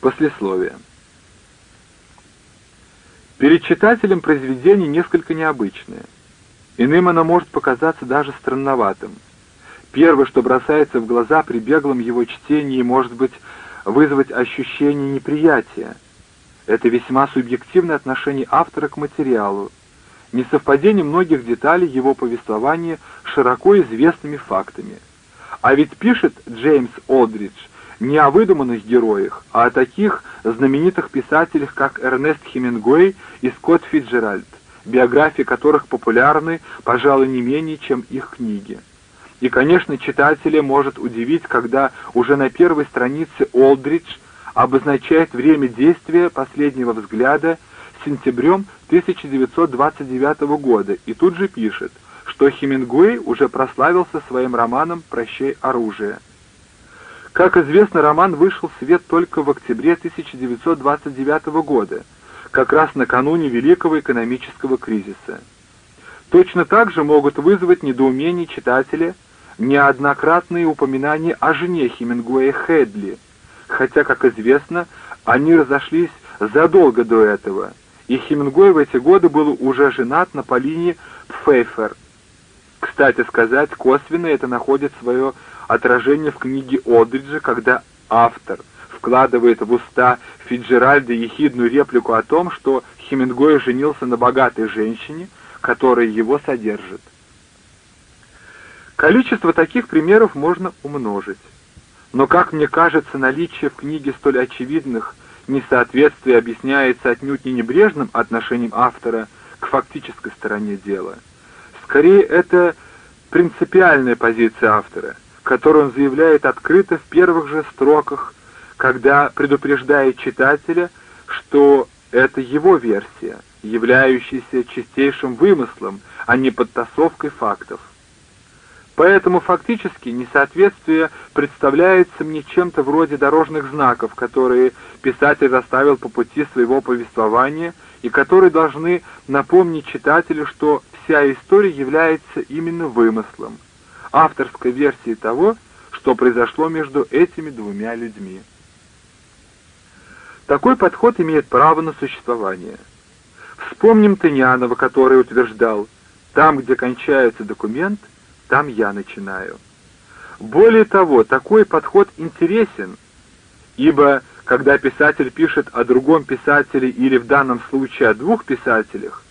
Послесловие. Перед читателем произведение несколько необычное. Иным оно может показаться даже странноватым. Первое, что бросается в глаза при беглом его чтении, может быть вызвать ощущение неприятия. Это весьма субъективное отношение автора к материалу, несовпадение многих деталей его повествования с широко известными фактами. А ведь пишет Джеймс Олдридж не о выдуманных героях, а о таких знаменитых писателях, как Эрнест Хемингуэй и Скотт Фитджеральд, биографии которых популярны, пожалуй, не менее, чем их книги. И, конечно, читателя может удивить, когда уже на первой странице Олдридж обозначает время действия последнего взгляда сентябрем 1929 года и тут же пишет, что Хемингуэй уже прославился своим романом «Прощай, оружие». Как известно, роман вышел в свет только в октябре 1929 года, как раз накануне Великого экономического кризиса. Точно так же могут вызвать недоумение читателя неоднократные упоминания о жене Хемингуэя Хедли, хотя, как известно, они разошлись задолго до этого, и Хемингуэй в эти годы был уже женат на Полине Пфейфер. Кстати сказать, косвенно это находит свое отражение в книге Одриджа, когда автор вкладывает в уста Фиджеральда ехидную реплику о том, что Хемингуэй женился на богатой женщине, которая его содержит. Количество таких примеров можно умножить. Но, как мне кажется, наличие в книге столь очевидных несоответствий объясняется отнюдь не небрежным отношением автора к фактической стороне дела. Скорее, это принципиальная позиция автора — которую он заявляет открыто в первых же строках, когда предупреждает читателя, что это его версия, являющаяся чистейшим вымыслом, а не подтасовкой фактов. Поэтому фактически несоответствие представляется мне чем-то вроде дорожных знаков, которые писатель расставил по пути своего повествования и которые должны напомнить читателю, что вся история является именно вымыслом, авторской версии того, что произошло между этими двумя людьми. Такой подход имеет право на существование. Вспомним Тынянова, который утверждал, «Там, где кончается документ, там я начинаю». Более того, такой подход интересен, ибо когда писатель пишет о другом писателе или в данном случае о двух писателях,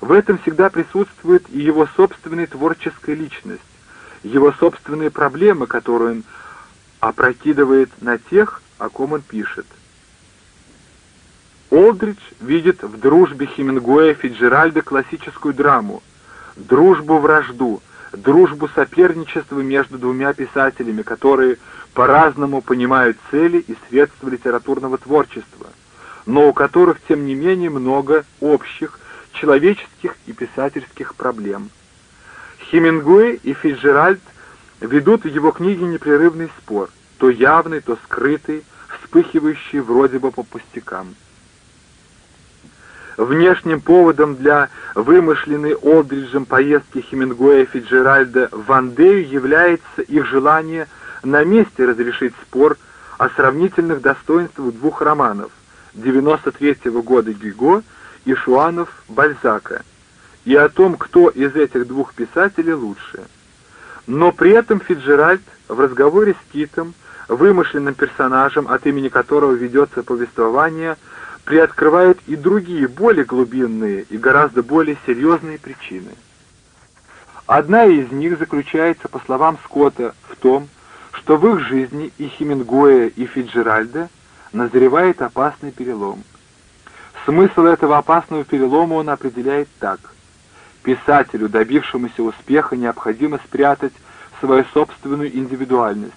в этом всегда присутствует и его собственная творческая личность, его собственные проблемы, которые он опрокидывает на тех, о ком он пишет. Олдридж видит в дружбе Хемингуэя Фиджеральда классическую драму, дружбу-вражду, дружбу-соперничество между двумя писателями, которые по-разному понимают цели и средства литературного творчества, но у которых, тем не менее, много общих человеческих и писательских проблем. Хемингуэй и Фиджеральд ведут в его книге непрерывный спор, то явный, то скрытый, вспыхивающий вроде бы по пустякам. Внешним поводом для вымышленной Олдриджем поездки Хемингуэя Фиджеральда в Андею является их желание на месте разрешить спор о сравнительных достоинствах двух романов 93 -го года Гюго и Шуанов Бальзака – и о том, кто из этих двух писателей лучше. Но при этом Фиджеральд в разговоре с Китом, вымышленным персонажем, от имени которого ведется повествование, приоткрывает и другие, более глубинные и гораздо более серьезные причины. Одна из них заключается, по словам Скотта, в том, что в их жизни и Хемингуэя, и Фиджеральда назревает опасный перелом. Смысл этого опасного перелома он определяет так – Писателю, добившемуся успеха, необходимо спрятать свою собственную индивидуальность,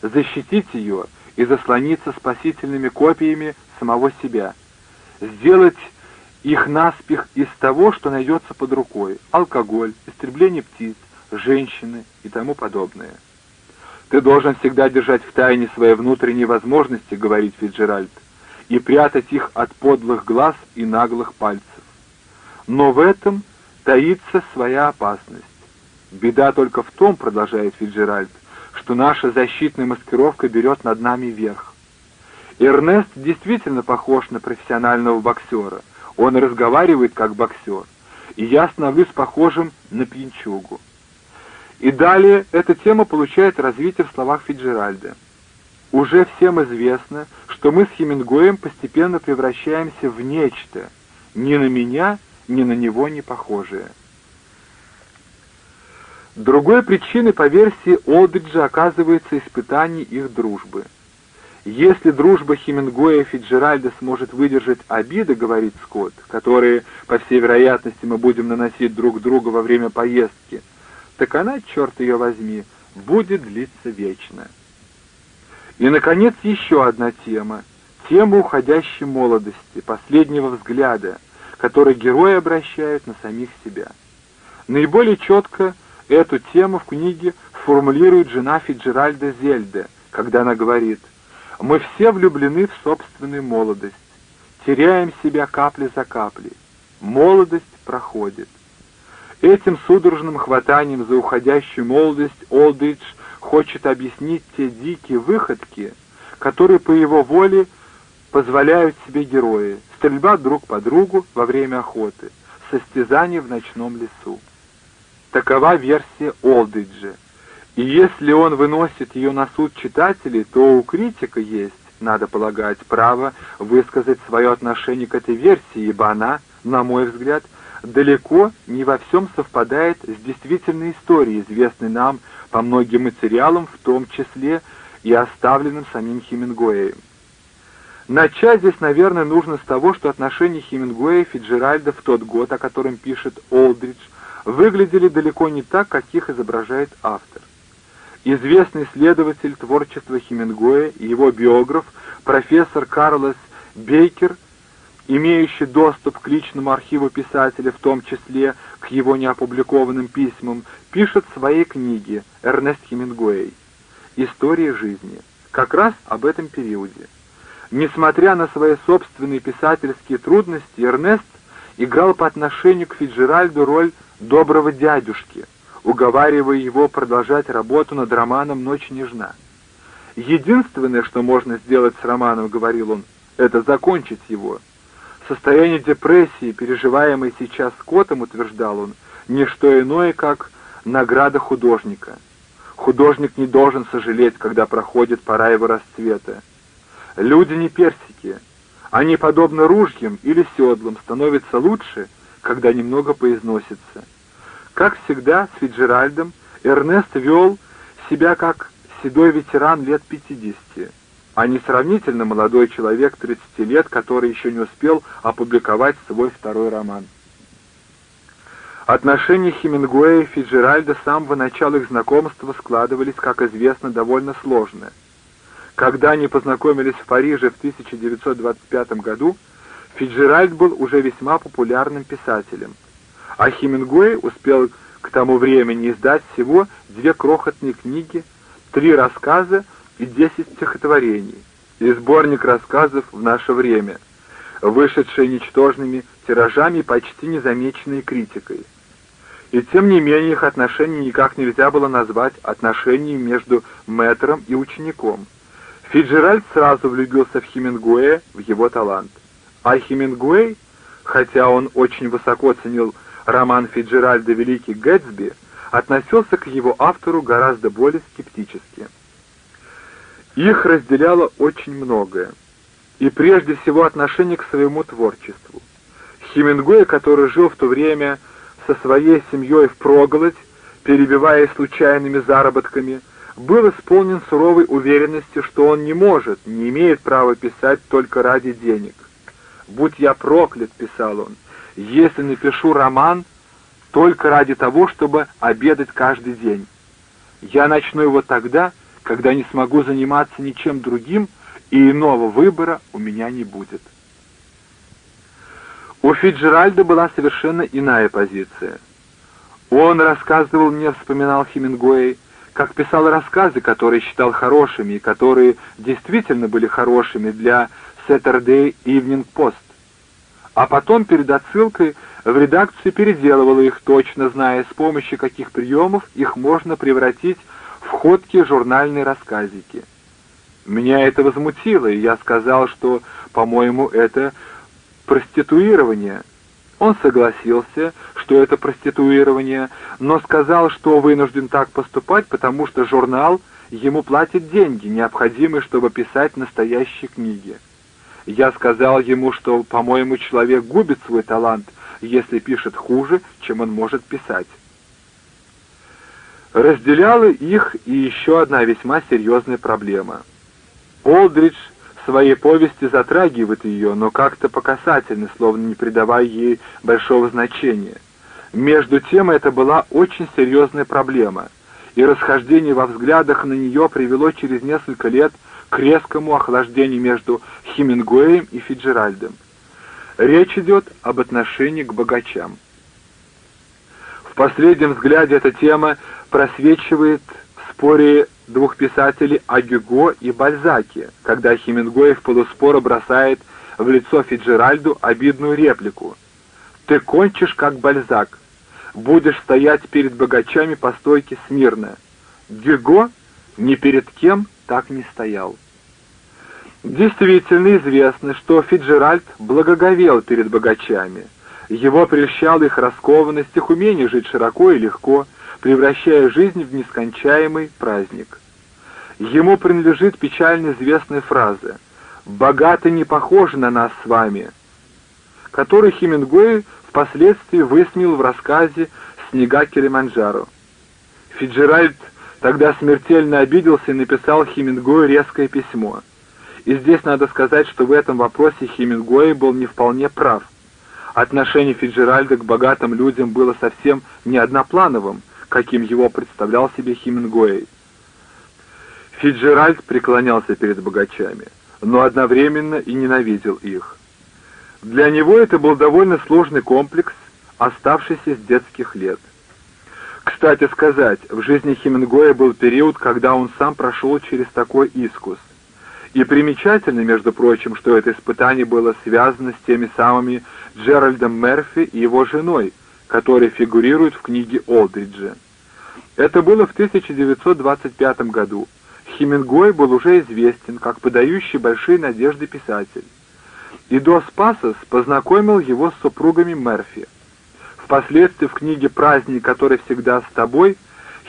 защитить ее и заслониться спасительными копиями самого себя, сделать их наспех из того, что найдется под рукой – алкоголь, истребление птиц, женщины и тому подобное. «Ты должен всегда держать в тайне свои внутренние возможности», — говорит Фиджеральд, «и прятать их от подлых глаз и наглых пальцев. Но в этом – таится своя опасность. Беда только в том, продолжает Фиджеральд, что наша защитная маскировка берет над нами верх. Эрнест действительно похож на профессионального боксера. Он разговаривает как боксер. И я становлюсь похожим на пьянчугу. И далее эта тема получает развитие в словах Фиджеральда. Уже всем известно, что мы с Хемингуэем постепенно превращаемся в нечто, ни на меня, ни на него не похожее. Другой причиной, по версии Олдриджа, оказывается испытание их дружбы. Если дружба Хемингуэя и Фиджеральда сможет выдержать обиды, говорит Скотт, которые, по всей вероятности, мы будем наносить друг другу во время поездки, так она, черт ее возьми, будет длиться вечно. И, наконец, еще одна тема. Тема уходящей молодости, последнего взгляда, который герои обращают на самих себя. Наиболее четко эту тему в книге формулирует жена Фиджеральда Зельде, когда она говорит «Мы все влюблены в собственную молодость, теряем себя капли за каплей. Молодость проходит». Этим судорожным хватанием за уходящую молодость Олдридж хочет объяснить те дикие выходки, которые по его воле позволяют себе герои, стрельба друг по другу во время охоты, состязание в ночном лесу. Такова версия Олдриджа. И если он выносит ее на суд читателей, то у критика есть, надо полагать, право высказать свое отношение к этой версии, ибо она, на мой взгляд, далеко не во всем совпадает с действительной историей, известной нам по многим материалам, в том числе и оставленным самим Хемингуэем. Начать здесь, наверное, нужно с того, что отношения Хемингуэя и Фиджеральда в тот год, о котором пишет Олдридж, выглядели далеко не так, как их изображает автор. Известный исследователь творчества Хемингуэя и его биограф, профессор Карлос Бейкер, имеющий доступ к личному архиву писателя, в том числе к его неопубликованным письмам, пишет в своей книге «Эрнест Хемингуэй. История жизни» как раз об этом периоде. Несмотря на свои собственные писательские трудности, Эрнест играл по отношению к Фиджеральду роль доброго дядюшки, уговаривая его продолжать работу над романом «Ночь нежна». «Единственное, что можно сделать с романом, — говорил он, — это закончить его. Состояние депрессии, переживаемое сейчас Скоттом, утверждал он, не что иное, как награда художника. Художник не должен сожалеть, когда проходит пора его расцвета. Люди не персики. Они, подобно ружьям или седлам, становятся лучше, когда немного поизносится. Как всегда, с Фиджеральдом Эрнест вел себя как седой ветеран лет пятидесяти а не сравнительно молодой человек 30 лет, который еще не успел опубликовать свой второй роман. Отношения Хемингуэя и Фиджеральда с самого начала их знакомства складывались, как известно, довольно сложно. Когда они познакомились в Париже в 1925 году, Фиджеральд был уже весьма популярным писателем, а Хемингуэй успел к тому времени издать всего две крохотные книги, три рассказа и десять стихотворений, и сборник рассказов в наше время, вышедшие ничтожными тиражами почти незамеченные критикой. И тем не менее их отношения никак нельзя было назвать отношениями между мэтром и учеником. Фиджеральд сразу влюбился в Хемингуэя, в его талант. А Хемингуэй, хотя он очень высоко ценил роман Фиджеральда «Великий Гэтсби», относился к его автору гораздо более скептически. Их разделяло очень многое, и прежде всего отношение к своему творчеству. Хемингуэй, который жил в то время со своей семьей впроголодь, перебиваясь случайными заработками, был исполнен суровой уверенности, что он не может, не имеет права писать только ради денег. «Будь я проклят», — писал он, — «если напишу роман только ради того, чтобы обедать каждый день. Я начну его тогда, когда не смогу заниматься ничем другим, и иного выбора у меня не будет. У Фиджеральда была совершенно иная позиция. Он рассказывал мне, вспоминал Хемингуэй, как писал рассказы, которые считал хорошими и которые действительно были хорошими для Saturday Evening Post. А потом перед отсылкой в редакцию переделывала их, точно зная, с помощью каких приемов их можно превратить в ходкие журнальные рассказики. Меня это возмутило, и я сказал, что, по-моему, это проституирование. Он согласился, что это проституирование, но сказал, что вынужден так поступать, потому что журнал ему платит деньги, необходимые, чтобы писать настоящие книги. Я сказал ему, что, по-моему, человек губит свой талант, если пишет хуже, чем он может писать. Разделяла их и еще одна весьма серьезная проблема. Олдридж своей повести затрагивает ее, но как-то по касательно, словно не придавая ей большого значения. Между тем это была очень серьезная проблема, и расхождение во взглядах на нее привело через несколько лет к резкому охлаждению между Хемингуэем и Фиджеральдом. Речь идет об отношении к богачам. В последнем взгляде эта тема просвечивает споре двух писателей о Гюго и Бальзаке, когда Хемингуэй в полуспора бросает в лицо Фиджеральду обидную реплику. «Ты кончишь, как Бальзак. Будешь стоять перед богачами по стойке смирно». Гюго ни перед кем так не стоял. Действительно известно, что Фиджеральд благоговел перед богачами. Его прельщал их раскованность, их умение жить широко и легко, превращая жизнь в нескончаемый праздник. Ему принадлежит печально известная фраза «Богаты не похожи на нас с вами», который Хемингуэй впоследствии высмеял в рассказе «Снега Килиманджаро». Фиджеральд тогда смертельно обиделся и написал Хемингуэю резкое письмо – и здесь надо сказать, что в этом вопросе Хемингуэй был не вполне прав. Отношение Фиджеральда к богатым людям было совсем не одноплановым, каким его представлял себе Хемингуэй. Фиджеральд преклонялся перед богачами, но одновременно и ненавидел их. Для него это был довольно сложный комплекс, оставшийся с детских лет. Кстати сказать, в жизни Хемингуэя был период, когда он сам прошел через такой искус. И примечательно, между прочим, что это испытание было связано с теми самыми Джеральдом Мерфи и его женой, которые фигурируют в книге Олдриджа. Это было в 1925 году. Хемингуэй был уже известен как подающий большие надежды писатель. И Дос Пасос познакомил его с супругами Мерфи. Впоследствии в книге «Праздник, который всегда с тобой»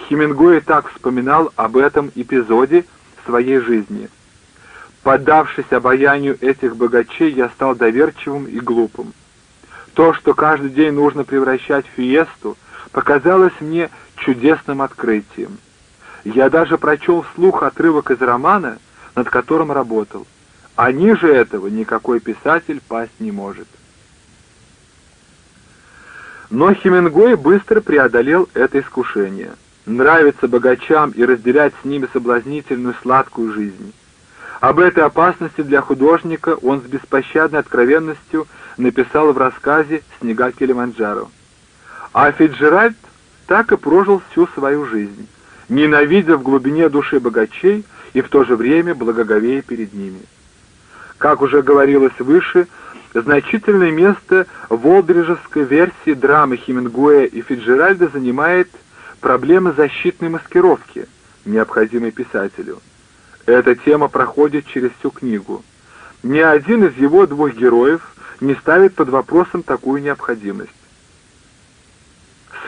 Хемингуэй так вспоминал об этом эпизоде своей жизни – Поддавшись обаянию этих богачей, я стал доверчивым и глупым. То, что каждый день нужно превращать в фиесту, показалось мне чудесным открытием. Я даже прочел вслух отрывок из романа, над которым работал. А ниже этого никакой писатель пасть не может. Но Хемингуэй быстро преодолел это искушение. Нравиться богачам и разделять с ними соблазнительную сладкую жизнь. Об этой опасности для художника он с беспощадной откровенностью написал в рассказе «Снега Килиманджаро». А Фиджеральд так и прожил всю свою жизнь, ненавидя в глубине души богачей и в то же время благоговея перед ними. Как уже говорилось выше, значительное место в олдриджевской версии драмы Хемингуэя и Фиджеральда занимает проблема защитной маскировки, необходимой писателю. Эта тема проходит через всю книгу. Ни один из его двух героев не ставит под вопросом такую необходимость.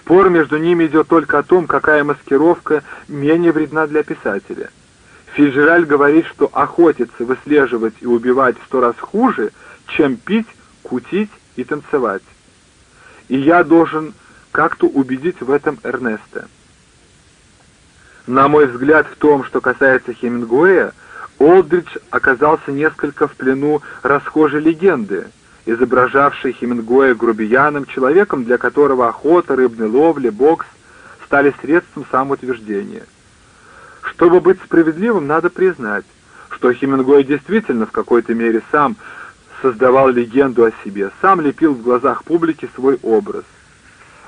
Спор между ними идет только о том, какая маскировка менее вредна для писателя. Фиджераль говорит, что охотиться, выслеживать и убивать в сто раз хуже, чем пить, кутить и танцевать. И я должен как-то убедить в этом Эрнеста. На мой взгляд, в том, что касается Хемингуэя, Олдридж оказался несколько в плену расхожей легенды, изображавшей Хемингуэя грубияном, человеком, для которого охота, рыбная ловля, бокс стали средством самоутверждения. Чтобы быть справедливым, надо признать, что Хемингуэй действительно в какой-то мере сам создавал легенду о себе, сам лепил в глазах публики свой образ.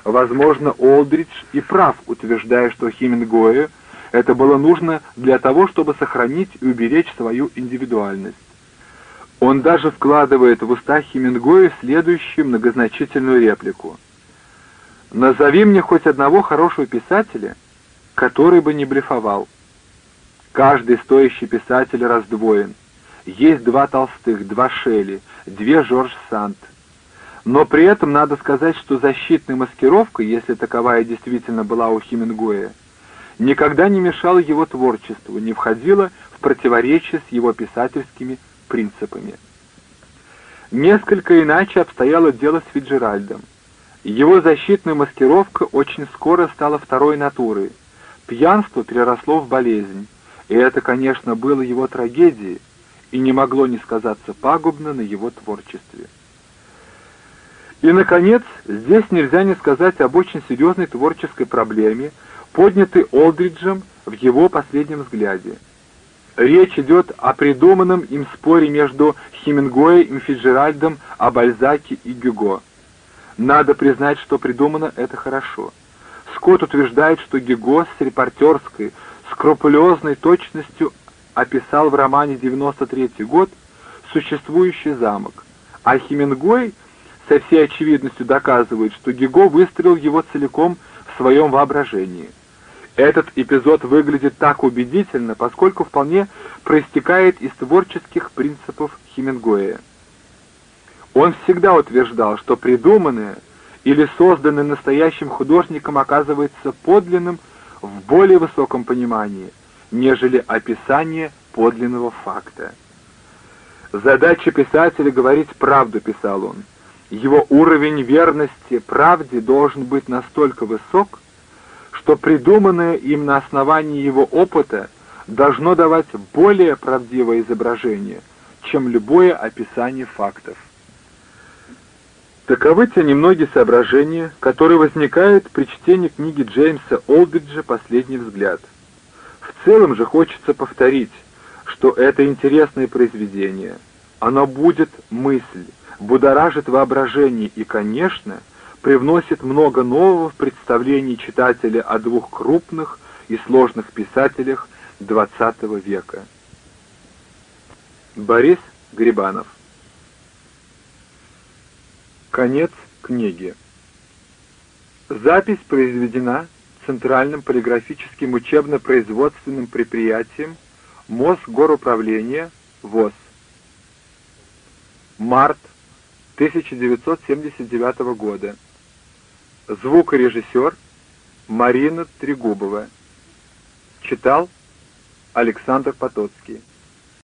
Возможно, Олдридж и прав, утверждая, что Хемингуэю это было нужно для того, чтобы сохранить и уберечь свою индивидуальность. Он даже вкладывает в уста Хемингуэя следующую многозначительную реплику. «Назови мне хоть одного хорошего писателя, который бы не блефовал». Каждый стоящий писатель раздвоен. Есть два Толстых, два Шелли, две Жорж Санд. Но при этом надо сказать, что защитная маскировка, если таковая действительно была у Хемингуэя, никогда не мешала его творчеству, не входила в противоречие с его писательскими принципами. Несколько иначе обстояло дело с Фиджеральдом. Его защитная маскировка очень скоро стала второй натурой. Пьянство переросло в болезнь, и это, конечно, было его трагедией, и не могло не сказаться пагубно на его творчестве. И, наконец, здесь нельзя не сказать об очень серьезной творческой проблеме, поднятой Олдриджем в его последнем взгляде. Речь идет о придуманном им споре между Хемингуэем и Фиджеральдом о Бальзаке и Гюго. Надо признать, что придумано это хорошо. Скотт утверждает, что Гюго с репортерской, скрупулезной точностью описал в романе «93 год» существующий замок, а Хемингуэй со всей очевидностью доказывает, что Гюго выстроил его целиком в своем воображении. Этот эпизод выглядит так убедительно, поскольку вполне проистекает из творческих принципов Хемингуэя. Он всегда утверждал, что придуманное или созданное настоящим художником оказывается подлинным в более высоком понимании, нежели описание подлинного факта. Задача писателя говорить правду, писал он. Его уровень верности правде должен быть настолько высок, что придуманное им на основании его опыта должно давать более правдивое изображение, чем любое описание фактов. Таковы те немногие соображения, которые возникают при чтении книги Джеймса Олдриджа «Последний взгляд». В целом же хочется повторить, что это интересное произведение. Оно будет мысль, будоражит воображение и, конечно, привносит много нового в представлении читателя о двух крупных и сложных писателях XX века. Борис Грибанов Конец книги. Запись произведена Центральным полиграфическим учебно-производственным предприятием Мосгоруправления ВОЗ. Март 1979 года. Звукорежиссер Марина Трегубова. Читал Александр Потоцкий.